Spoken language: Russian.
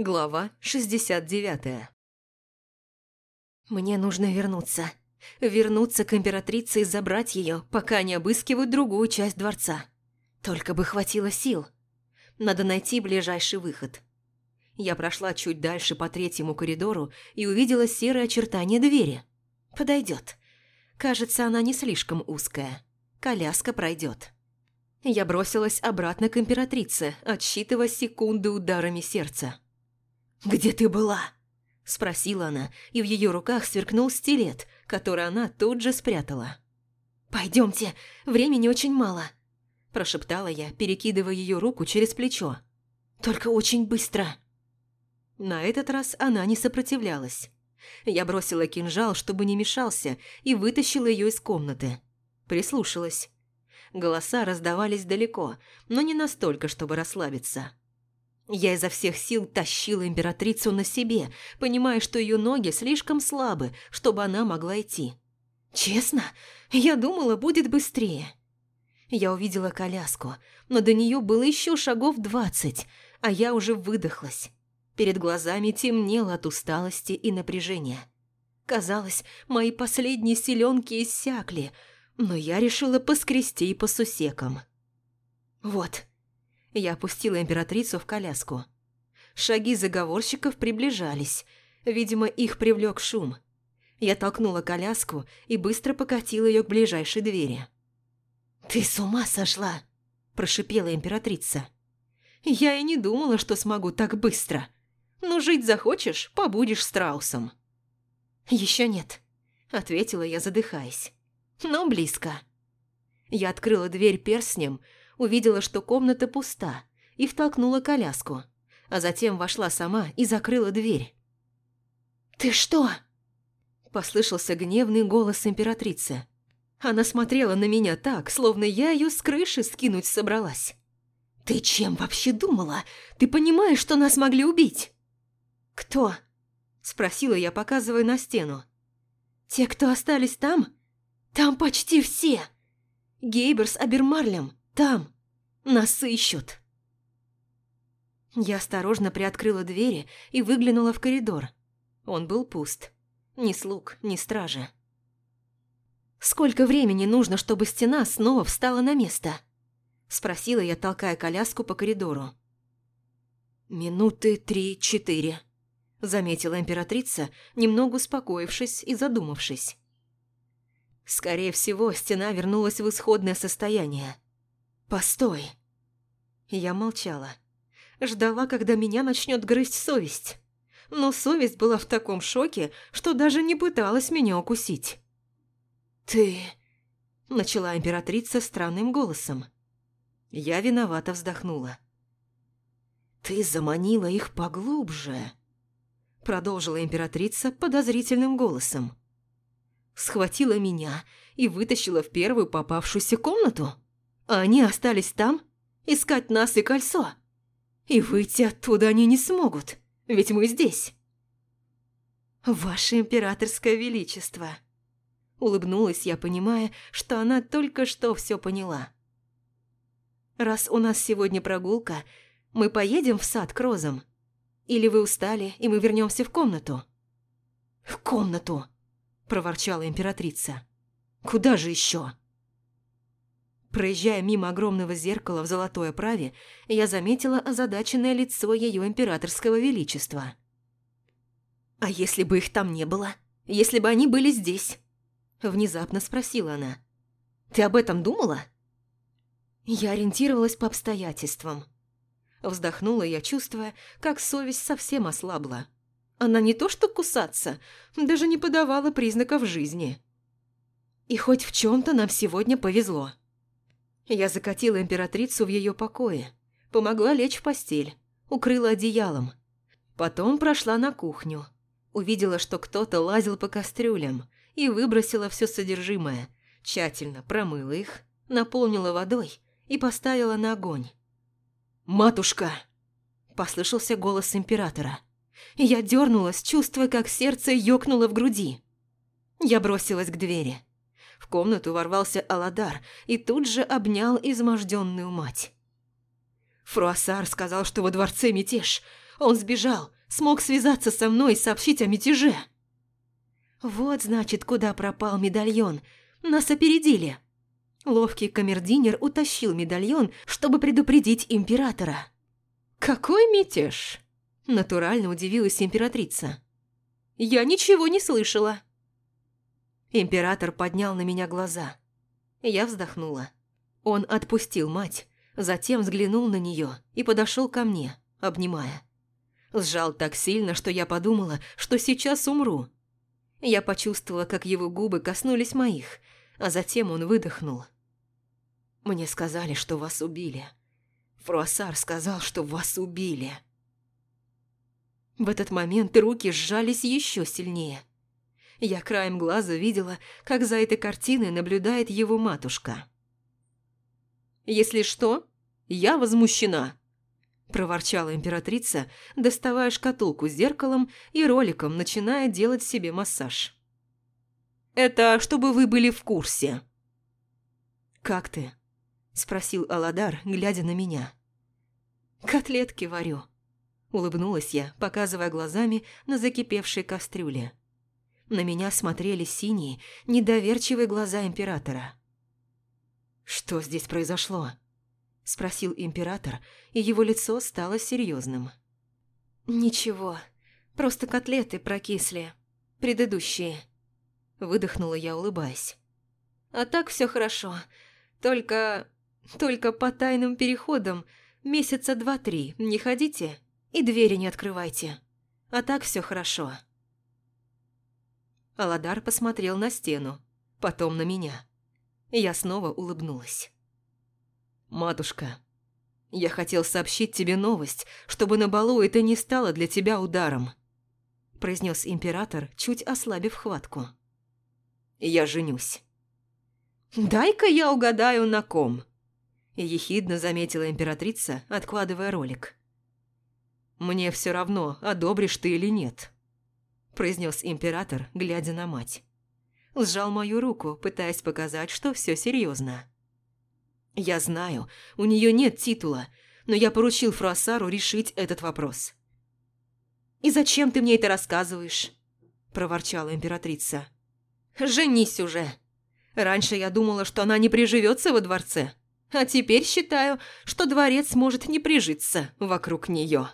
Глава 69 Мне нужно вернуться. Вернуться к императрице и забрать ее, пока они обыскивают другую часть дворца. Только бы хватило сил. Надо найти ближайший выход. Я прошла чуть дальше по третьему коридору и увидела серое очертание двери. Подойдет. Кажется, она не слишком узкая. Коляска пройдет. Я бросилась обратно к императрице, отсчитывая секунды ударами сердца. «Где ты была?» – спросила она, и в ее руках сверкнул стилет, который она тут же спрятала. «Пойдемте, времени очень мало», – прошептала я, перекидывая ее руку через плечо. «Только очень быстро». На этот раз она не сопротивлялась. Я бросила кинжал, чтобы не мешался, и вытащила ее из комнаты. Прислушалась. Голоса раздавались далеко, но не настолько, чтобы расслабиться. Я изо всех сил тащила императрицу на себе, понимая, что ее ноги слишком слабы, чтобы она могла идти. Честно, я думала, будет быстрее. Я увидела коляску, но до нее было еще шагов двадцать, а я уже выдохлась. Перед глазами темнело от усталости и напряжения. Казалось, мои последние силенки иссякли, но я решила поскрести по сусекам. Вот, я опустила императрицу в коляску. Шаги заговорщиков приближались. Видимо, их привлек шум. Я толкнула коляску и быстро покатила ее к ближайшей двери. «Ты с ума сошла!» – прошипела императрица. «Я и не думала, что смогу так быстро. Ну, жить захочешь – побудешь страусом». «Еще нет», – ответила я, задыхаясь. «Но близко». Я открыла дверь перстнем, увидела, что комната пуста, и втолкнула коляску, а затем вошла сама и закрыла дверь. «Ты что?» – послышался гневный голос императрицы. Она смотрела на меня так, словно я ее с крыши скинуть собралась. «Ты чем вообще думала? Ты понимаешь, что нас могли убить?» «Кто?» – спросила я, показывая на стену. «Те, кто остались там? Там почти все. Гейбер с Абермарлем. Там. Нас ищут. Я осторожно приоткрыла двери и выглянула в коридор. Он был пуст. Ни слуг, ни стражи. «Сколько времени нужно, чтобы стена снова встала на место?» Спросила я, толкая коляску по коридору. «Минуты три-четыре», – заметила императрица, немного успокоившись и задумавшись. Скорее всего, стена вернулась в исходное состояние. «Постой!» Я молчала. Ждала, когда меня начнет грызть совесть. Но совесть была в таком шоке, что даже не пыталась меня укусить. «Ты...» – начала императрица странным голосом. Я виновато вздохнула. «Ты заманила их поглубже», – продолжила императрица подозрительным голосом. Схватила меня и вытащила в первую попавшуюся комнату – а они остались там искать нас и кольцо. И выйти оттуда они не смогут, ведь мы здесь. «Ваше императорское величество!» Улыбнулась я, понимая, что она только что все поняла. «Раз у нас сегодня прогулка, мы поедем в сад к розам? Или вы устали, и мы вернемся в комнату?» «В комнату!» – проворчала императрица. «Куда же еще?» Проезжая мимо огромного зеркала в золотой оправе, я заметила озадаченное лицо ее императорского величества. «А если бы их там не было? Если бы они были здесь?» Внезапно спросила она. «Ты об этом думала?» Я ориентировалась по обстоятельствам. Вздохнула я, чувствуя, как совесть совсем ослабла. Она не то что кусаться, даже не подавала признаков жизни. И хоть в чем-то нам сегодня повезло. Я закатила императрицу в ее покое, помогла лечь в постель, укрыла одеялом. Потом прошла на кухню. Увидела, что кто-то лазил по кастрюлям и выбросила все содержимое, тщательно промыла их, наполнила водой и поставила на огонь. «Матушка!» – послышался голос императора. Я дернулась, чувствуя, как сердце ёкнуло в груди. Я бросилась к двери. В комнату ворвался Аладар и тут же обнял изможденную мать. Фруассар сказал, что во дворце мятеж. Он сбежал, смог связаться со мной и сообщить о мятеже. Вот, значит, куда пропал медальон. Нас опередили. Ловкий камердинер утащил медальон, чтобы предупредить императора. «Какой мятеж?» – натурально удивилась императрица. «Я ничего не слышала». Император поднял на меня глаза. Я вздохнула. Он отпустил мать, затем взглянул на нее и подошел ко мне, обнимая. Сжал так сильно, что я подумала, что сейчас умру. Я почувствовала, как его губы коснулись моих, а затем он выдохнул. «Мне сказали, что вас убили. Фруассар сказал, что вас убили». В этот момент руки сжались еще сильнее. Я краем глаза видела, как за этой картиной наблюдает его матушка. «Если что, я возмущена», – проворчала императрица, доставая шкатулку с зеркалом и роликом, начиная делать себе массаж. «Это чтобы вы были в курсе». «Как ты?» – спросил Аладар, глядя на меня. «Котлетки варю», – улыбнулась я, показывая глазами на закипевшей кастрюле. На меня смотрели синие, недоверчивые глаза императора. «Что здесь произошло?» – спросил император, и его лицо стало серьезным. «Ничего, просто котлеты прокисли. Предыдущие». Выдохнула я, улыбаясь. «А так все хорошо. Только... только по тайным переходам месяца два-три не ходите и двери не открывайте. А так все хорошо». Аладар посмотрел на стену, потом на меня. Я снова улыбнулась. «Матушка, я хотел сообщить тебе новость, чтобы на балу это не стало для тебя ударом», произнес император, чуть ослабив хватку. «Я женюсь». «Дай-ка я угадаю, на ком», ехидно заметила императрица, откладывая ролик. «Мне все равно, одобришь ты или нет», произнес император, глядя на мать. Сжал мою руку, пытаясь показать, что все серьезно. «Я знаю, у нее нет титула, но я поручил Фруассару решить этот вопрос». «И зачем ты мне это рассказываешь?» – проворчала императрица. «Женись уже. Раньше я думала, что она не приживется во дворце, а теперь считаю, что дворец может не прижиться вокруг нее».